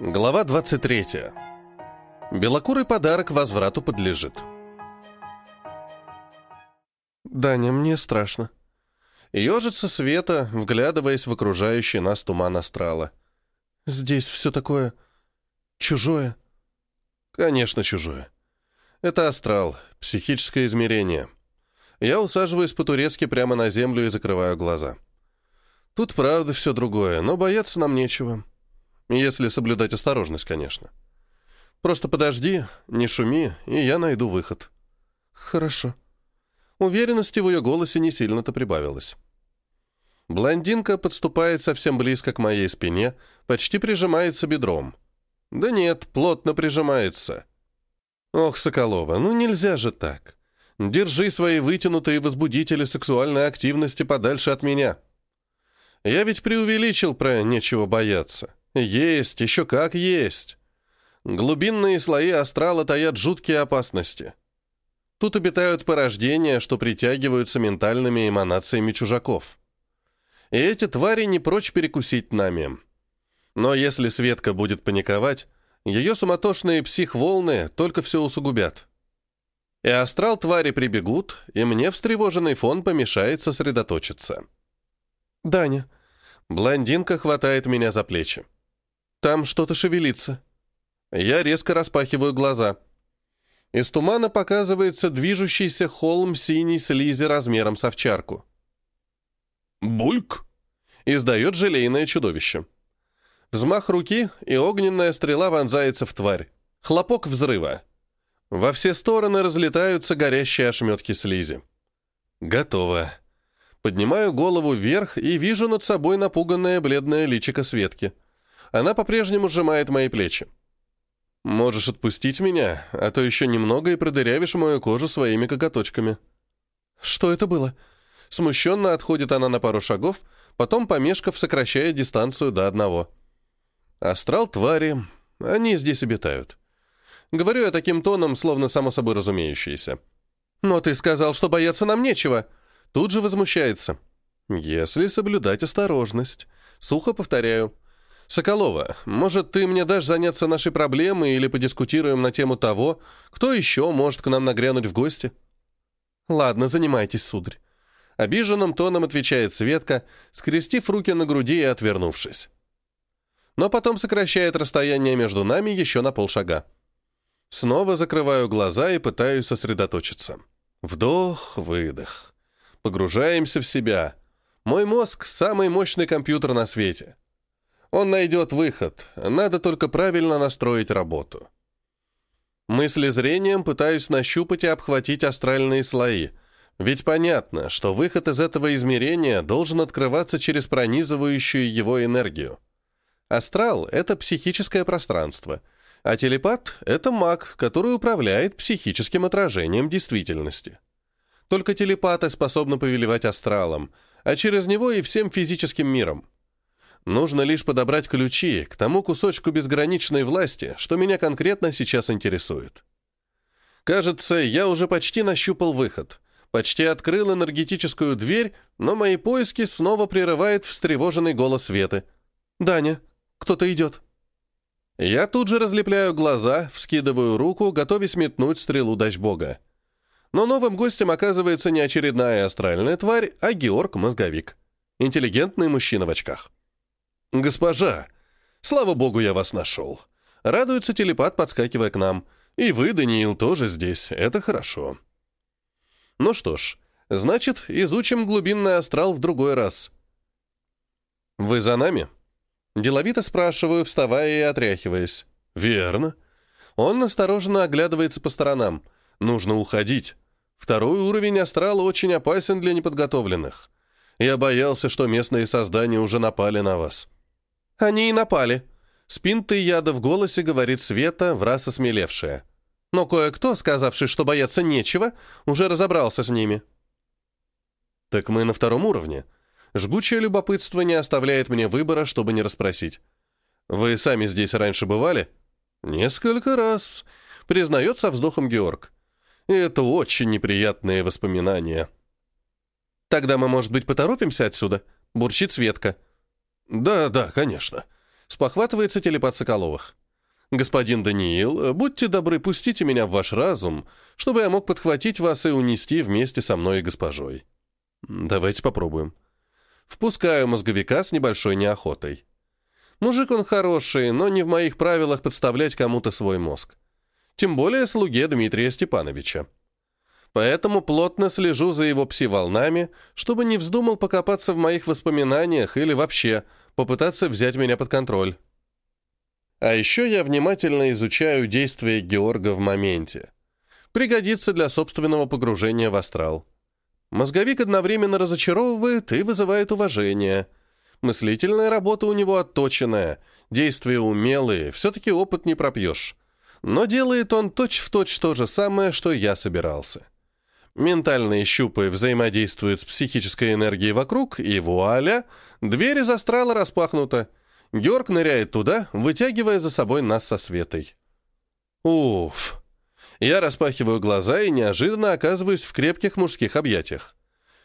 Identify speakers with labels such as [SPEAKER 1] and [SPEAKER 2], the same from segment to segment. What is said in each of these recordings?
[SPEAKER 1] Глава 23. Белокурый подарок возврату подлежит. «Даня, мне страшно». Ежится Света, вглядываясь в окружающий нас туман астрала. «Здесь все такое... чужое». «Конечно, чужое. Это астрал, психическое измерение. Я усаживаюсь по-турецки прямо на землю и закрываю глаза. Тут правда все другое, но бояться нам нечего». Если соблюдать осторожность, конечно. Просто подожди, не шуми, и я найду выход. Хорошо. Уверенности в ее голосе не сильно-то прибавилось. Блондинка подступает совсем близко к моей спине, почти прижимается бедром. Да нет, плотно прижимается. Ох, Соколова, ну нельзя же так. Держи свои вытянутые возбудители сексуальной активности подальше от меня. Я ведь преувеличил про нечего бояться. Есть, еще как есть. Глубинные слои астрала таят жуткие опасности. Тут обитают порождения, что притягиваются ментальными эманациями чужаков. И эти твари не прочь перекусить нами. Но если Светка будет паниковать, ее суматошные психволны только все усугубят. И астрал твари прибегут, и мне встревоженный фон помешает сосредоточиться. «Даня». Блондинка хватает меня за плечи. Там что-то шевелится. Я резко распахиваю глаза. Из тумана показывается движущийся холм синей слизи размером с овчарку. «Бульк!» — издает желейное чудовище. Взмах руки, и огненная стрела вонзается в тварь. Хлопок взрыва. Во все стороны разлетаются горящие ошметки слизи. Готово. Поднимаю голову вверх и вижу над собой напуганное бледное личико Светки — она по-прежнему сжимает мои плечи. «Можешь отпустить меня, а то еще немного и продырявишь мою кожу своими коготочками». «Что это было?» Смущенно отходит она на пару шагов, потом, помешков, сокращает дистанцию до одного. «Астрал твари, они здесь обитают». Говорю я таким тоном, словно само собой разумеющееся. «Но ты сказал, что бояться нам нечего». Тут же возмущается. «Если соблюдать осторожность». Сухо повторяю. «Соколова, может, ты мне дашь заняться нашей проблемой или подискутируем на тему того, кто еще может к нам нагрянуть в гости?» «Ладно, занимайтесь, сударь». Обиженным тоном отвечает Светка, скрестив руки на груди и отвернувшись. Но потом сокращает расстояние между нами еще на полшага. Снова закрываю глаза и пытаюсь сосредоточиться. Вдох, выдох. Погружаемся в себя. Мой мозг — самый мощный компьютер на свете. Он найдет выход, надо только правильно настроить работу. Мысли зрением пытаюсь нащупать и обхватить астральные слои, ведь понятно, что выход из этого измерения должен открываться через пронизывающую его энергию. Астрал — это психическое пространство, а телепат — это маг, который управляет психическим отражением действительности. Только телепаты способны повелевать астралом, а через него и всем физическим миром. Нужно лишь подобрать ключи к тому кусочку безграничной власти, что меня конкретно сейчас интересует. Кажется, я уже почти нащупал выход, почти открыл энергетическую дверь, но мои поиски снова прерывает встревоженный голос Светы. «Даня, кто-то идет». Я тут же разлепляю глаза, вскидываю руку, готовясь метнуть стрелу Дачбога. Но новым гостем оказывается не очередная астральная тварь, а Георг-мозговик. Интеллигентный мужчина в очках. «Госпожа, слава богу, я вас нашел». Радуется телепат, подскакивая к нам. «И вы, Даниил, тоже здесь. Это хорошо». Ну что ж, значит, изучим глубинный астрал в другой раз. «Вы за нами?» Деловито спрашиваю, вставая и отряхиваясь. «Верно». Он осторожно оглядывается по сторонам. «Нужно уходить. Второй уровень астрала очень опасен для неподготовленных. Я боялся, что местные создания уже напали на вас». «Они и напали», — с яда в голосе говорит Света, в раз осмелевшая. Но кое-кто, сказавший, что бояться нечего, уже разобрался с ними. «Так мы на втором уровне», Жгучее любопытство не оставляет мне выбора, чтобы не расспросить. «Вы сами здесь раньше бывали?» «Несколько раз», — признает со вздохом Георг. «Это очень неприятные воспоминания». «Тогда мы, может быть, поторопимся отсюда?» — бурчит Светка. «Да, да, конечно». Спохватывается телепат Соколовых. «Господин Даниил, будьте добры, пустите меня в ваш разум, чтобы я мог подхватить вас и унести вместе со мной и госпожой». «Давайте попробуем». Впускаю мозговика с небольшой неохотой. Мужик он хороший, но не в моих правилах подставлять кому-то свой мозг. Тем более слуге Дмитрия Степановича. Поэтому плотно слежу за его пси-волнами, чтобы не вздумал покопаться в моих воспоминаниях или вообще попытаться взять меня под контроль. А еще я внимательно изучаю действия Георга в моменте. Пригодится для собственного погружения в астрал. Мозговик одновременно разочаровывает и вызывает уважение. Мыслительная работа у него отточенная, действия умелые, все-таки опыт не пропьешь. Но делает он точь-в-точь точь то же самое, что я собирался. Ментальные щупы взаимодействуют с психической энергией вокруг, и вуаля, дверь из астрала распахнута. Георг ныряет туда, вытягивая за собой нас со Светой. Уф. Я распахиваю глаза и неожиданно оказываюсь в крепких мужских объятиях.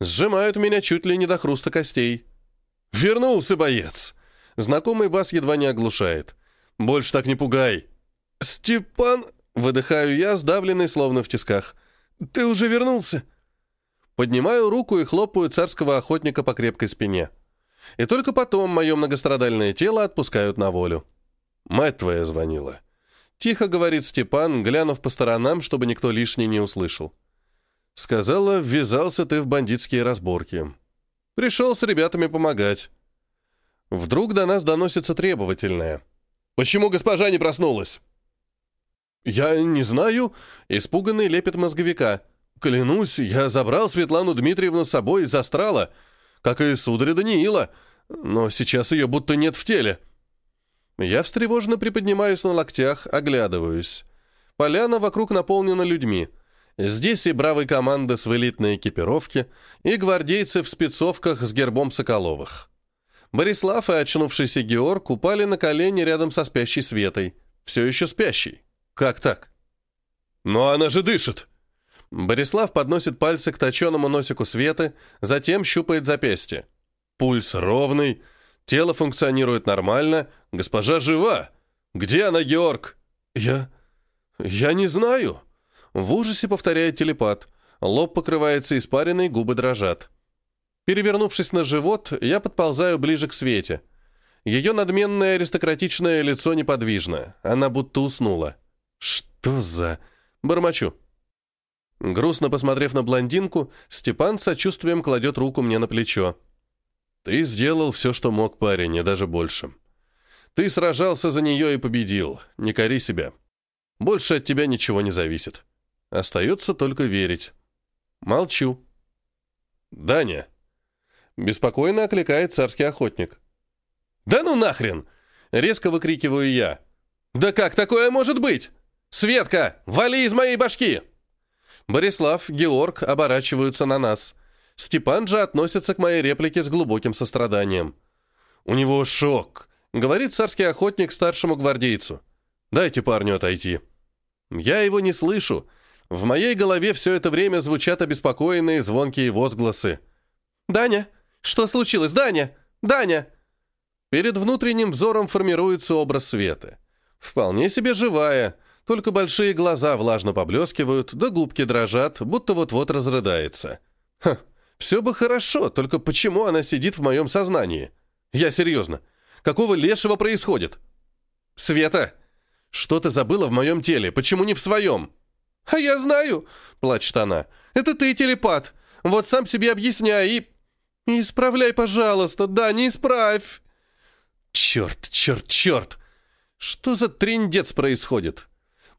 [SPEAKER 1] Сжимают меня чуть ли не до хруста костей. «Вернулся, боец!» Знакомый бас едва не оглушает. «Больше так не пугай!» «Степан!» — выдыхаю я, сдавленный, словно в тисках. «Ты уже вернулся?» Поднимаю руку и хлопаю царского охотника по крепкой спине. И только потом мое многострадальное тело отпускают на волю. «Мать твоя звонила». Тихо говорит Степан, глянув по сторонам, чтобы никто лишний не услышал. «Сказала, ввязался ты в бандитские разборки. Пришел с ребятами помогать». Вдруг до нас доносится требовательное. «Почему госпожа не проснулась?» «Я не знаю», — испуганный лепет мозговика. «Клянусь, я забрал Светлану Дмитриевну с собой из астрала, как и сударя Даниила, но сейчас ее будто нет в теле». Я встревоженно приподнимаюсь на локтях, оглядываюсь. Поляна вокруг наполнена людьми. Здесь и бравые команды с элитной экипировки, и гвардейцы в спецовках с гербом Соколовых. Борислав и очнувшийся Георг упали на колени рядом со спящей Светой. Все еще спящей. Как так? Но она же дышит. Борислав подносит пальцы к точенному носику Светы, затем щупает запястье. Пульс ровный, тело функционирует нормально, госпожа жива. Где она, Георг? Я... я не знаю. В ужасе повторяет телепат. Лоб покрывается испариной, губы дрожат. Перевернувшись на живот, я подползаю ближе к Свете. Ее надменное аристократичное лицо неподвижно. Она будто уснула. «Что за...» Бормочу. Грустно посмотрев на блондинку, Степан сочувствием кладет руку мне на плечо. «Ты сделал все, что мог, парень, и даже больше. Ты сражался за нее и победил. Не кори себя. Больше от тебя ничего не зависит. Остается только верить. Молчу». «Даня!» Беспокойно окликает царский охотник. «Да ну нахрен!» Резко выкрикиваю я. «Да как такое может быть?» «Светка, вали из моей башки!» Борислав, Георг оборачиваются на нас. Степан же относится к моей реплике с глубоким состраданием. «У него шок», — говорит царский охотник старшему гвардейцу. «Дайте парню отойти». Я его не слышу. В моей голове все это время звучат обеспокоенные звонкие возгласы. «Даня! Что случилось? Даня! Даня!» Перед внутренним взором формируется образ Светы. Вполне себе живая, только большие глаза влажно поблескивают, да губки дрожат, будто вот-вот разрыдается. Ха, все бы хорошо, только почему она сидит в моем сознании? Я серьезно. Какого лешего происходит? Света, что ты забыла в моем теле? Почему не в своем? А я знаю, плачет она. Это ты телепат. Вот сам себе объясняй и... Исправляй, пожалуйста, да, не исправь. Черт, черт, черт. Что за трендец происходит?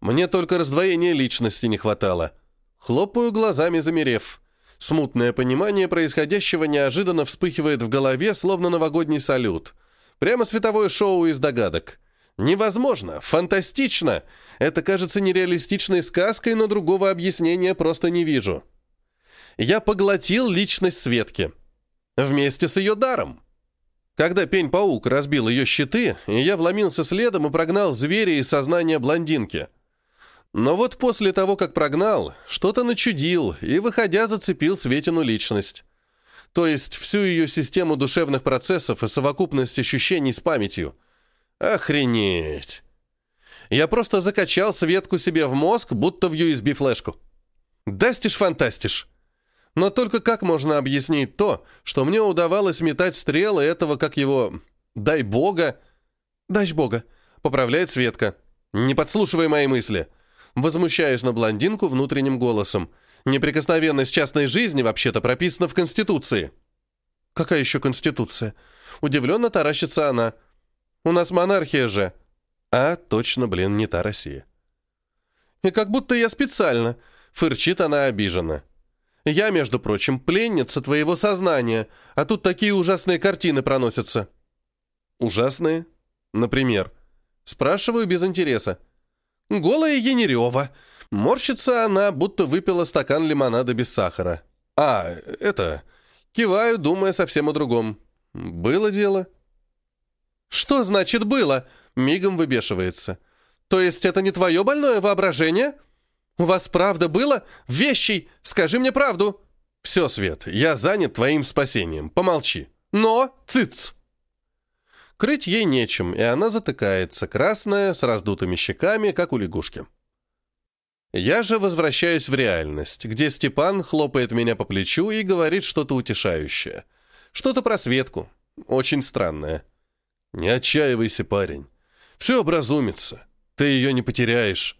[SPEAKER 1] Мне только раздвоения личности не хватало. Хлопаю глазами, замерев. Смутное понимание происходящего неожиданно вспыхивает в голове, словно новогодний салют. Прямо световое шоу из догадок. Невозможно, фантастично. Это кажется нереалистичной сказкой, но другого объяснения просто не вижу. Я поглотил личность Светки. Вместе с ее даром. Когда пень-паук разбил ее щиты, я вломился следом и прогнал зверя из сознания блондинки. Но вот после того, как прогнал, что-то начудил и, выходя, зацепил Светину личность. То есть всю ее систему душевных процессов и совокупность ощущений с памятью. Охренеть! Я просто закачал Светку себе в мозг, будто в USB-флешку. Das ist fantastisch. Но только как можно объяснить то, что мне удавалось метать стрелы этого, как его... Дай бога... Дай бога, поправляет Светка. Не подслушивай мои мысли. Возмущаюсь на блондинку внутренним голосом. Неприкосновенность частной жизни вообще-то прописана в Конституции. Какая еще Конституция? Удивленно таращится она. У нас монархия же. А, точно, блин, не та Россия. И как будто я специально. Фырчит она обиженно. Я, между прочим, пленница твоего сознания, а тут такие ужасные картины проносятся. Ужасные? Например? Спрашиваю без интереса. Голая Янерева. Морщится она, будто выпила стакан лимонада без сахара. А, это... Киваю, думая совсем о другом. Было дело. Что значит «было»? Мигом выбешивается. То есть это не твое больное воображение? У вас правда было? Вещей! Скажи мне правду! Все, Свет, я занят твоим спасением. Помолчи. Но, цыц! Крыть ей нечем, и она затыкается, красная, с раздутыми щеками, как у лягушки. Я же возвращаюсь в реальность, где Степан хлопает меня по плечу и говорит что-то утешающее. Что-то про Светку. Очень странное. «Не отчаивайся, парень. Все образумится. Ты ее не потеряешь».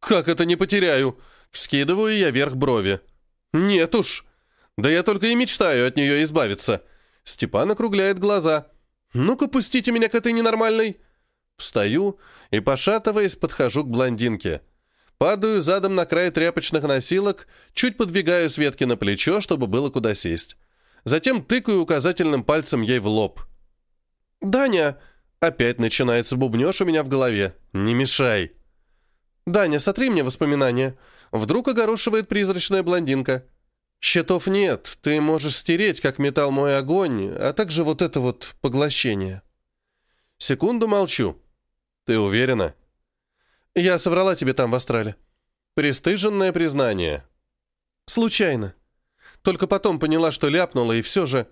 [SPEAKER 1] «Как это не потеряю?» Вскидываю я вверх брови. «Нет уж. Да я только и мечтаю от нее избавиться». Степан округляет глаза. «Ну-ка, пустите меня к этой ненормальной!» Встаю и, пошатываясь, подхожу к блондинке. Падаю задом на край тряпочных носилок, чуть подвигаю Светке на плечо, чтобы было куда сесть. Затем тыкаю указательным пальцем ей в лоб. «Даня!» Опять начинается бубнёж у меня в голове. «Не мешай!» «Даня, сотри мне воспоминания!» Вдруг огорошивает призрачная блондинка. Щитов нет, ты можешь стереть, как металл мой огонь, а также вот это вот поглощение. Секунду молчу. Ты уверена? Я соврала тебе там в Астрале. Престыженное признание. Случайно. Только потом поняла, что ляпнула, и все же...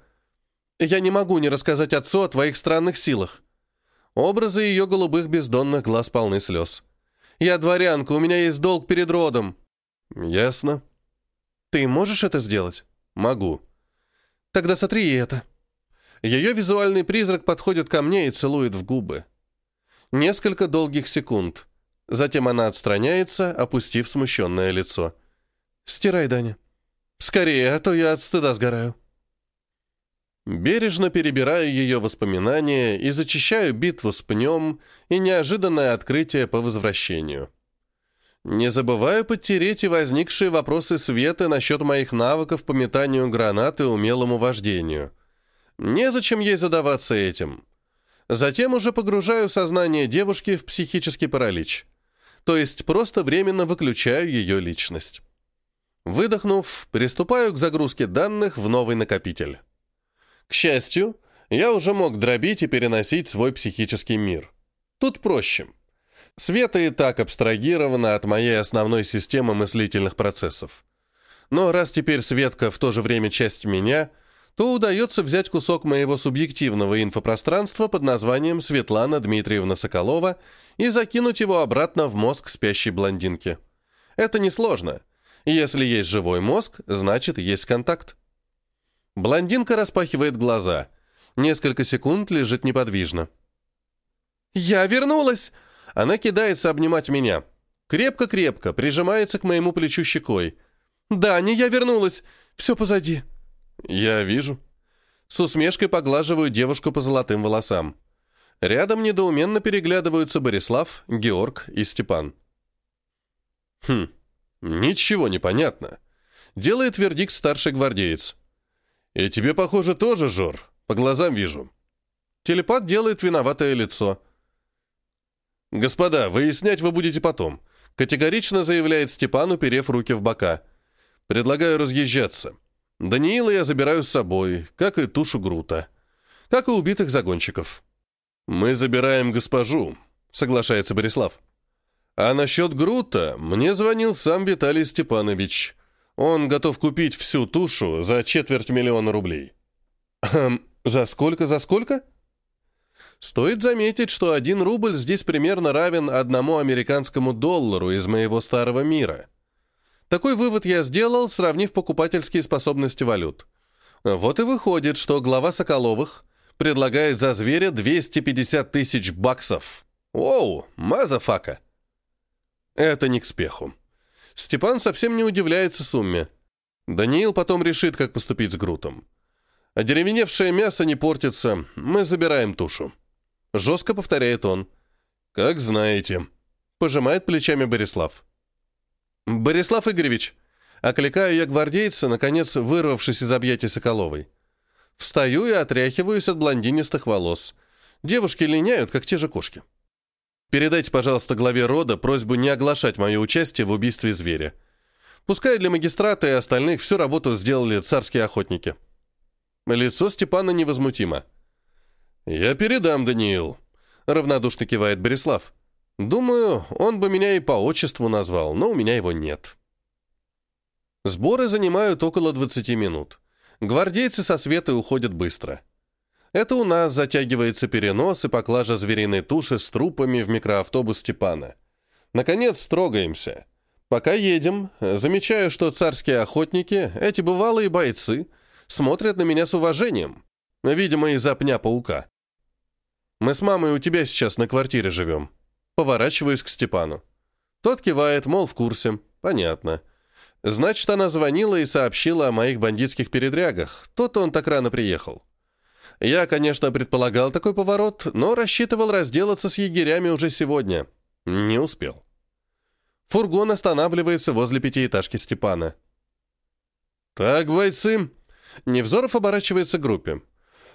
[SPEAKER 1] Я не могу не рассказать отцу о твоих странных силах. Образы ее голубых бездонных глаз полны слез. Я дворянка, у меня есть долг перед родом. Ясно. Ты можешь это сделать? Могу. Тогда сотри это. Ее визуальный призрак подходит ко мне и целует в губы. Несколько долгих секунд. Затем она отстраняется, опустив смущенное лицо. «Стирай, Даня. Скорее, а то я от стыда сгораю». Бережно перебираю ее воспоминания и зачищаю битву с пнем и неожиданное открытие по возвращению. Не забываю подтереть и возникшие вопросы Светы насчет моих навыков по метанию гранат и умелому вождению. Незачем ей задаваться этим. Затем уже погружаю сознание девушки в психический паралич. То есть просто временно выключаю ее личность. Выдохнув, приступаю к загрузке данных в новый накопитель. К счастью, я уже мог дробить и переносить свой психический мир. Тут проще. Света и так абстрагирована от моей основной системы мыслительных процессов. Но раз теперь Светка в то же время часть меня, то удается взять кусок моего субъективного инфопространства под названием Светлана Дмитриевна Соколова и закинуть его обратно в мозг спящей блондинки. Это несложно. Если есть живой мозг, значит, есть контакт. Блондинка распахивает глаза. Несколько секунд лежит неподвижно. «Я вернулась!» Она кидается обнимать меня. Крепко-крепко, прижимается к моему плечу щекой. «Да, не я вернулась. Все позади». «Я вижу». С усмешкой поглаживаю девушку по золотым волосам. Рядом недоуменно переглядываются Борислав, Георг и Степан. «Хм, ничего не понятно», — делает вердикт старший гвардеец. «И тебе, похоже, тоже, Жор, по глазам вижу». Телепат делает виноватое лицо — «Господа, выяснять вы будете потом», — категорично заявляет Степан, уперев руки в бока. «Предлагаю разъезжаться. Даниила я забираю с собой, как и тушу Грута, как и убитых загонщиков». «Мы забираем госпожу», — соглашается Борислав. «А насчет Грута мне звонил сам Виталий Степанович. Он готов купить всю тушу за четверть миллиона рублей». «Эм, за сколько, за сколько?» Стоит заметить, что один рубль здесь примерно равен одному американскому доллару из моего старого мира. Такой вывод я сделал, сравнив покупательские способности валют. Вот и выходит, что глава Соколовых предлагает за зверя 250 тысяч баксов. Oh, motherfucker! Это не к спеху. Степан совсем не удивляется сумме. Даниил потом решит, как поступить с Грутом. Одеревеневшее мясо не портится, мы забираем тушу. Жестко повторяет он. «Как знаете», — пожимает плечами Борислав. «Борислав Игоревич», — окликаю я гвардейца, наконец вырвавшись из объятий Соколовой. Встаю и отряхиваюсь от блондинистых волос. Девушки линяют, как те же кошки. Передайте, пожалуйста, главе рода просьбу не оглашать мое участие в убийстве зверя. Пускай для магистрата и остальных всю работу сделали царские охотники. Лицо Степана невозмутимо. «Я передам, Даниил», — равнодушно кивает Борислав. «Думаю, он бы меня и по отчеству назвал, но у меня его нет». Сборы занимают около 20 минут. Гвардейцы со света уходят быстро. Это у нас затягивается перенос и поклажа звериной туши с трупами в микроавтобус Степана. Наконец, строгаемся. Пока едем, замечаю, что царские охотники, эти бывалые бойцы, смотрят на меня с уважением. Видимо, из-за пня паука. Мы с мамой у тебя сейчас на квартире живем. Поворачиваюсь к Степану. Тот кивает, мол, в курсе. Понятно. Значит, она звонила и сообщила о моих бандитских передрягах. Тот он так рано приехал. Я, конечно, предполагал такой поворот, но рассчитывал разделаться с егерями уже сегодня. Не успел. Фургон останавливается возле пятиэтажки Степана. «Так, бойцы!» Невзоров оборачивается к группе.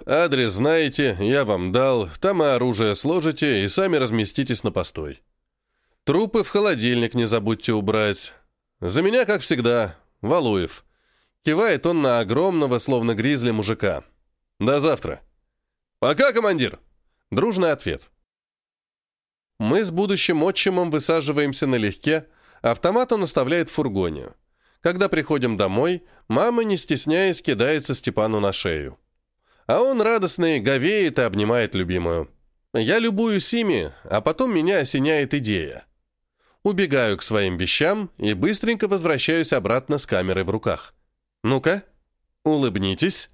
[SPEAKER 1] Адрес знаете, я вам дал, там и оружие сложите и сами разместитесь на постой. Трупы в холодильник не забудьте убрать. За меня, как всегда, Валуев. Кивает он на огромного, словно гризли мужика. До завтра. Пока, командир. Дружный ответ. Мы с будущим отчимом высаживаемся налегке, автомат он оставляет в фургоне. Когда приходим домой, мама, не стесняясь, кидается Степану на шею. А он радостный, говеет и обнимает любимую. Я любуюсь ими, а потом меня осеняет идея. Убегаю к своим вещам и быстренько возвращаюсь обратно с камерой в руках. Ну-ка, улыбнитесь.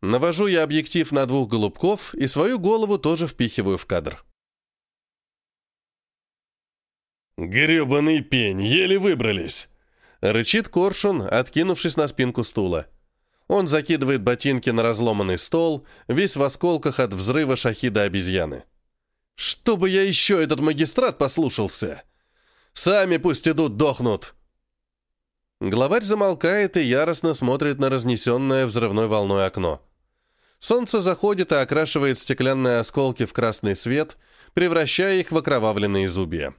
[SPEAKER 1] Навожу я объектив на двух голубков и свою голову тоже впихиваю в кадр.
[SPEAKER 2] «Гребаный пень, еле выбрались!»
[SPEAKER 1] Рычит коршун, откинувшись на спинку стула. Он закидывает ботинки на разломанный стол, весь в осколках от взрыва шахида обезьяны. «Чтобы я еще этот магистрат послушался! Сами пусть идут, дохнут!» Главарь замолкает и яростно смотрит на разнесенное взрывной волной окно. Солнце заходит и окрашивает стеклянные осколки в красный свет, превращая их в окровавленные зубья.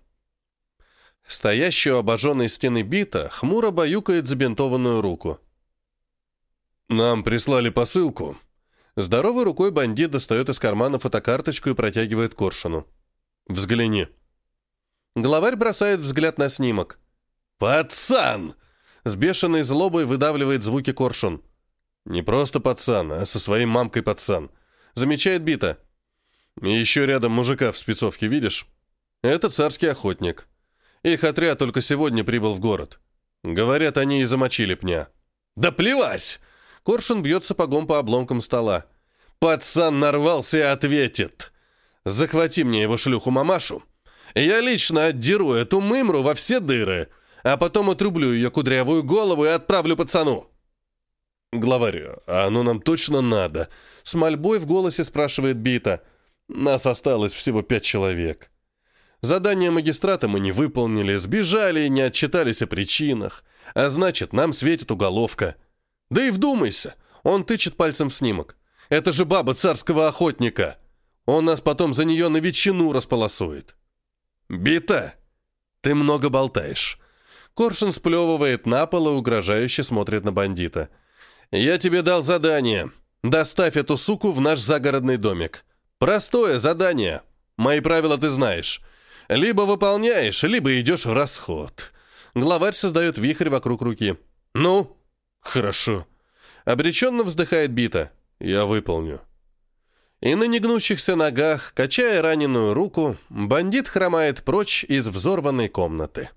[SPEAKER 1] Стоящий у обожженной стены бита хмуро баюкает забинтованную руку.
[SPEAKER 2] «Нам прислали посылку».
[SPEAKER 1] Здоровой рукой бандит достает из кармана фотокарточку и протягивает Коршуну. «Взгляни». Главарь бросает взгляд на снимок.
[SPEAKER 2] «Пацан!»
[SPEAKER 1] С бешеной злобой выдавливает звуки Коршун.
[SPEAKER 2] «Не просто пацан, а со своей мамкой пацан».
[SPEAKER 1] Замечает Бита.
[SPEAKER 2] И еще рядом мужика в спецовке, видишь?
[SPEAKER 1] Это царский охотник. Их отряд только сегодня прибыл в город. Говорят, они и замочили пня.
[SPEAKER 2] «Да плевать!»
[SPEAKER 1] Коршун бьет сапогом по обломкам стола.
[SPEAKER 2] «Пацан нарвался и ответит. Захвати мне его шлюху-мамашу. Я лично отдеру эту мымру во все дыры, а потом отрублю ее кудрявую голову и отправлю пацану».
[SPEAKER 1] «Главарю, а оно нам точно надо?» С мольбой в голосе спрашивает Бита. «Нас осталось всего пять человек». Задание магистрата мы не выполнили, сбежали и не отчитались о причинах. А значит, нам светит уголовка. Да и вдумайся, он тычет пальцем в снимок. Это же баба царского охотника. Он нас потом за нее на ветчину располосует. Бита, ты много болтаешь. Коршун сплевывает на пол и угрожающе смотрит на бандита. Я тебе дал задание. Доставь эту суку в наш загородный домик. Простое задание. Мои правила ты знаешь. Либо выполняешь, либо идешь в расход. Главарь создает вихрь вокруг руки. Ну,
[SPEAKER 2] «Хорошо».
[SPEAKER 1] Обреченно вздыхает Бита. «Я выполню».
[SPEAKER 2] И на негнущихся ногах, качая раненую руку, бандит хромает прочь из взорванной комнаты.